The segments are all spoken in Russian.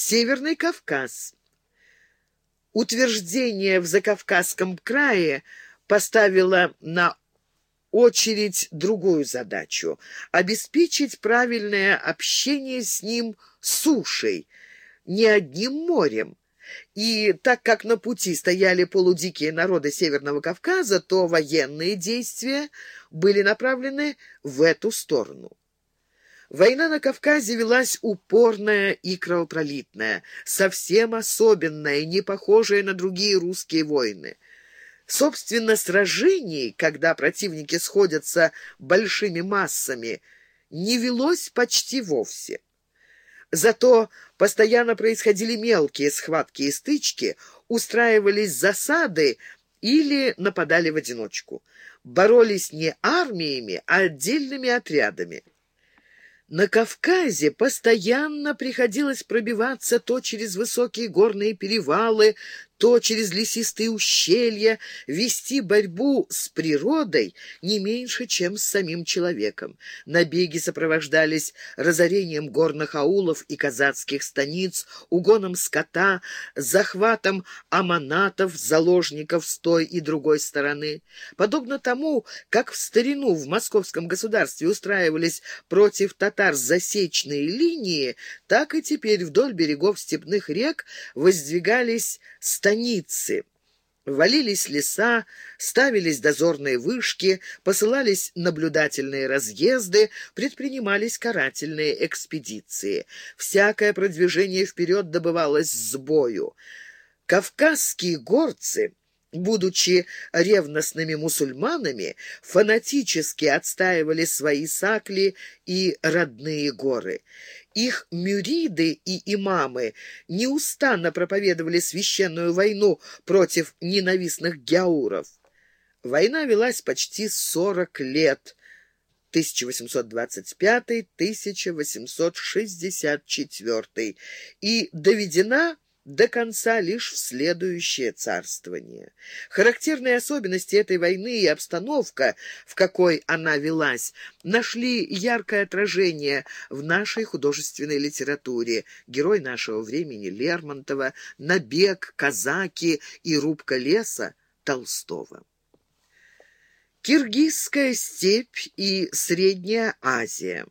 Северный Кавказ. Утверждение в Закавказском крае поставило на очередь другую задачу — обеспечить правильное общение с ним сушей, не одним морем. И так как на пути стояли полудикие народы Северного Кавказа, то военные действия были направлены в эту сторону. Война на Кавказе велась упорная и кровопролитная, совсем особенная, не похожая на другие русские войны. Собственно, сражений, когда противники сходятся большими массами, не велось почти вовсе. Зато постоянно происходили мелкие схватки и стычки, устраивались засады или нападали в одиночку. Боролись не армиями, а отдельными отрядами. На Кавказе постоянно приходилось пробиваться то через высокие горные перевалы, то через лесистые ущелья, вести борьбу с природой не меньше, чем с самим человеком. Набеги сопровождались разорением горных аулов и казацких станиц, угоном скота, захватом аманатов, заложников с той и другой стороны. Подобно тому, как в старину в московском государстве устраивались против татар засечные линии, так и теперь вдоль берегов степных рек воздвигались станицы, станицы. Валились леса, ставились дозорные вышки, посылались наблюдательные разъезды, предпринимались карательные экспедиции. Всякое продвижение вперед добывалось с бою. Кавказские горцы будучи ревностными мусульманами, фанатически отстаивали свои сакли и родные горы. Их мюриды и имамы неустанно проповедовали священную войну против ненавистных гяуров. Война велась почти сорок лет, 1825-1864, и доведена до конца лишь в следующее царствование. Характерные особенности этой войны и обстановка, в какой она велась, нашли яркое отражение в нашей художественной литературе. Герой нашего времени Лермонтова, Набег, Казаки и Рубка леса Толстого. Киргизская степь и Средняя Азия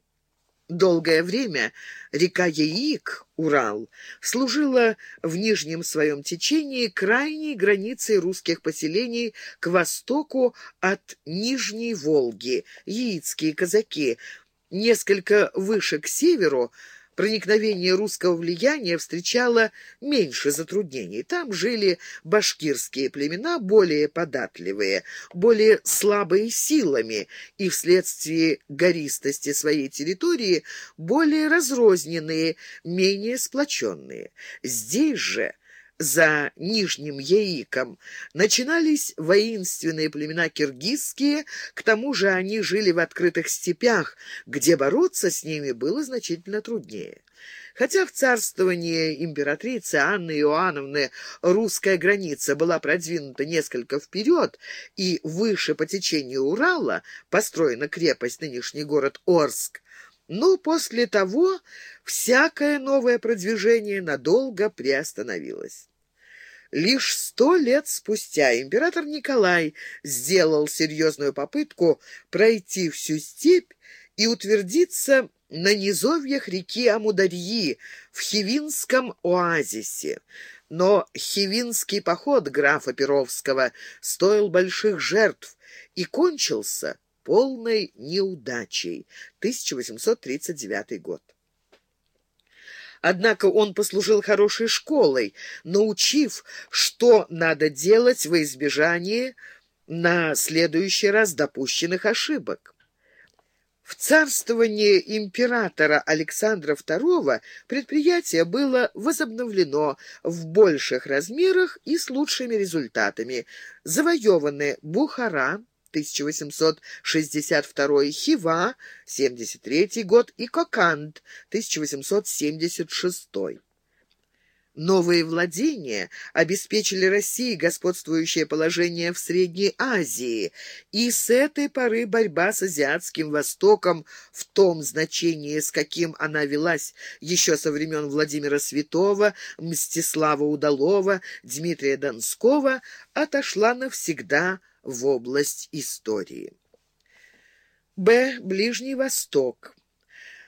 Долгое время река Яик, Урал, служила в нижнем своем течении крайней границей русских поселений к востоку от Нижней Волги. Яицкие казаки, несколько выше к северу, проникновение русского влияния встречало меньше затруднений. Там жили башкирские племена, более податливые, более слабые силами и вследствие гористости своей территории более разрозненные, менее сплоченные. Здесь же за Нижним Яиком начинались воинственные племена киргизские, к тому же они жили в открытых степях, где бороться с ними было значительно труднее. Хотя в царствовании императрицы Анны Иоанновны русская граница была продвинута несколько вперед и выше по течению Урала построена крепость, нынешний город Орск, но после того всякое новое продвижение надолго приостановилось. Лишь сто лет спустя император Николай сделал серьезную попытку пройти всю степь и утвердиться на низовьях реки Амударьи в Хивинском оазисе. Но Хивинский поход графа Перовского стоил больших жертв и кончился полной неудачей. 1839 год. Однако он послужил хорошей школой, научив, что надо делать во избежание на следующий раз допущенных ошибок. В царствование императора Александра II предприятие было возобновлено в больших размерах и с лучшими результатами. Завоеваны Бухара, 1862, Хива, 73 год и Коканд, 1876. Новые владения обеспечили России господствующее положение в Средней Азии, и с этой поры борьба с Азиатским Востоком в том значении, с каким она велась еще со времен Владимира Святого, Мстислава Удалова, Дмитрия Донского, отошла навсегда в область истории. Б. Ближний Восток.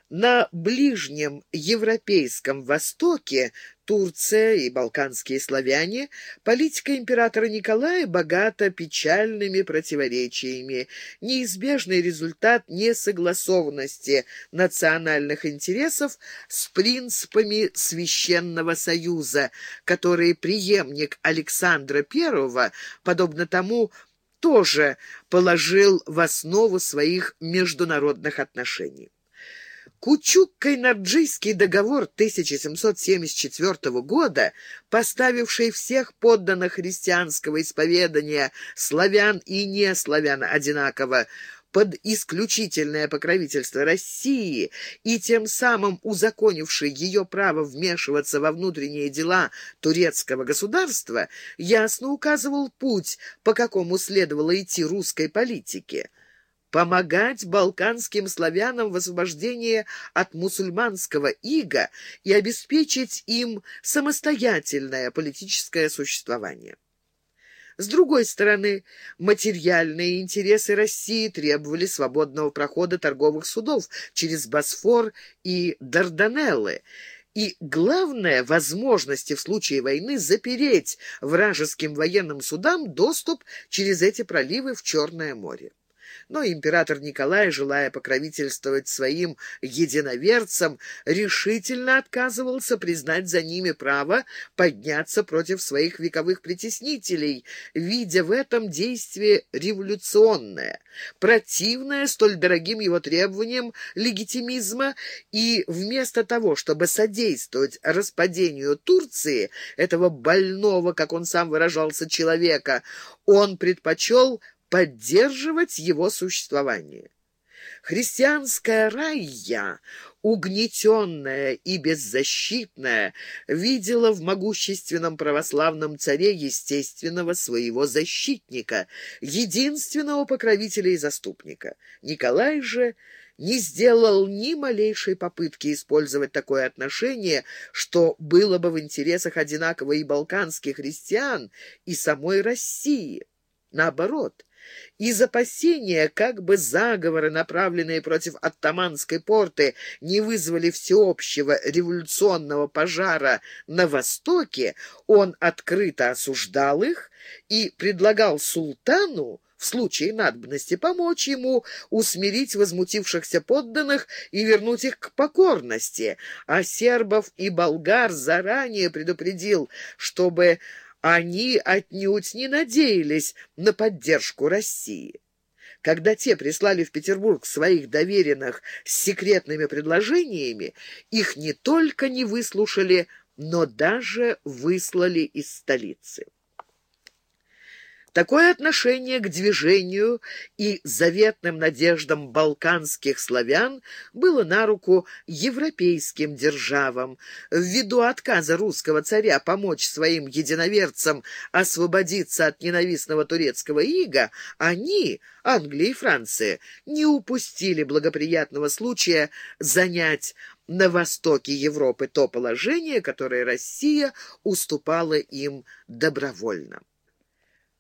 На Ближнем Европейском Востоке Турция и балканские славяне, политика императора Николая богата печальными противоречиями, неизбежный результат несогласованности национальных интересов с принципами Священного Союза, который преемник Александра I, подобно тому, тоже положил в основу своих международных отношений. Кучук-Кайнарджийский договор 1774 года, поставивший всех подданных христианского исповедания славян и неславян одинаково под исключительное покровительство России и тем самым узаконивший ее право вмешиваться во внутренние дела турецкого государства, ясно указывал путь, по какому следовало идти русской политике помогать балканским славянам в освобождении от мусульманского ига и обеспечить им самостоятельное политическое существование. С другой стороны, материальные интересы России требовали свободного прохода торговых судов через Босфор и Дарданеллы, и, главное, возможности в случае войны запереть вражеским военным судам доступ через эти проливы в Черное море. Но император Николай, желая покровительствовать своим единоверцам, решительно отказывался признать за ними право подняться против своих вековых притеснителей, видя в этом действие революционное, противное столь дорогим его требованиям легитимизма, и вместо того, чтобы содействовать распадению Турции, этого больного, как он сам выражался, человека, он предпочел поддерживать его существование. Христианская райя, угнетенная и беззащитная, видела в могущественном православном царе естественного своего защитника, единственного покровителя и заступника. Николай же не сделал ни малейшей попытки использовать такое отношение, что было бы в интересах одинаково и балканских христиан, и самой России. Наоборот, из опасения, как бы заговоры, направленные против оттаманской порты, не вызвали всеобщего революционного пожара на Востоке, он открыто осуждал их и предлагал султану в случае надобности помочь ему усмирить возмутившихся подданных и вернуть их к покорности, а сербов и болгар заранее предупредил, чтобы они отнюдь не надеялись на поддержку России. Когда те прислали в Петербург своих доверенных с секретными предложениями, их не только не выслушали, но даже выслали из столицы. Такое отношение к движению и заветным надеждам балканских славян было на руку европейским державам. Ввиду отказа русского царя помочь своим единоверцам освободиться от ненавистного турецкого ига, они, Англия и Франция, не упустили благоприятного случая занять на востоке Европы то положение, которое Россия уступала им добровольно.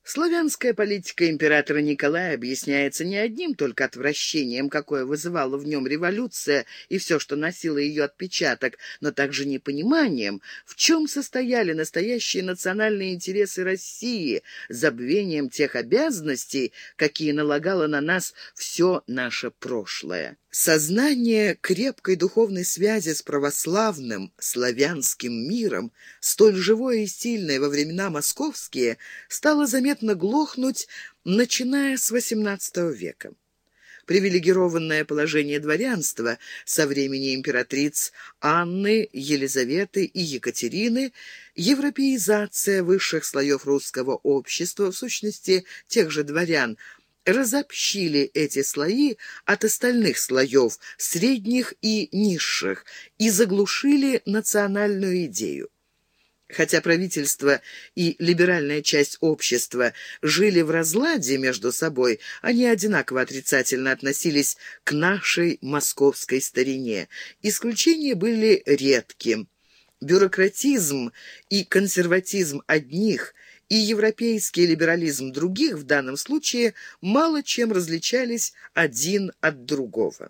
Славянская политика императора Николая объясняется не одним только отвращением, какое вызывала в нем революция и все, что носило ее отпечаток, но также непониманием, в чем состояли настоящие национальные интересы России, забвением тех обязанностей, какие налагало на нас все наше прошлое. Сознание крепкой духовной связи с православным славянским миром, столь живое и сильное во времена московские, стало заметно глохнуть, начиная с XVIII века. Привилегированное положение дворянства со времени императриц Анны, Елизаветы и Екатерины, европеизация высших слоев русского общества, в сущности, тех же дворян, разобщили эти слои от остальных слоев, средних и низших, и заглушили национальную идею. Хотя правительство и либеральная часть общества жили в разладе между собой, они одинаково отрицательно относились к нашей московской старине. Исключения были редки. Бюрократизм и консерватизм одних и европейский либерализм других в данном случае мало чем различались один от другого.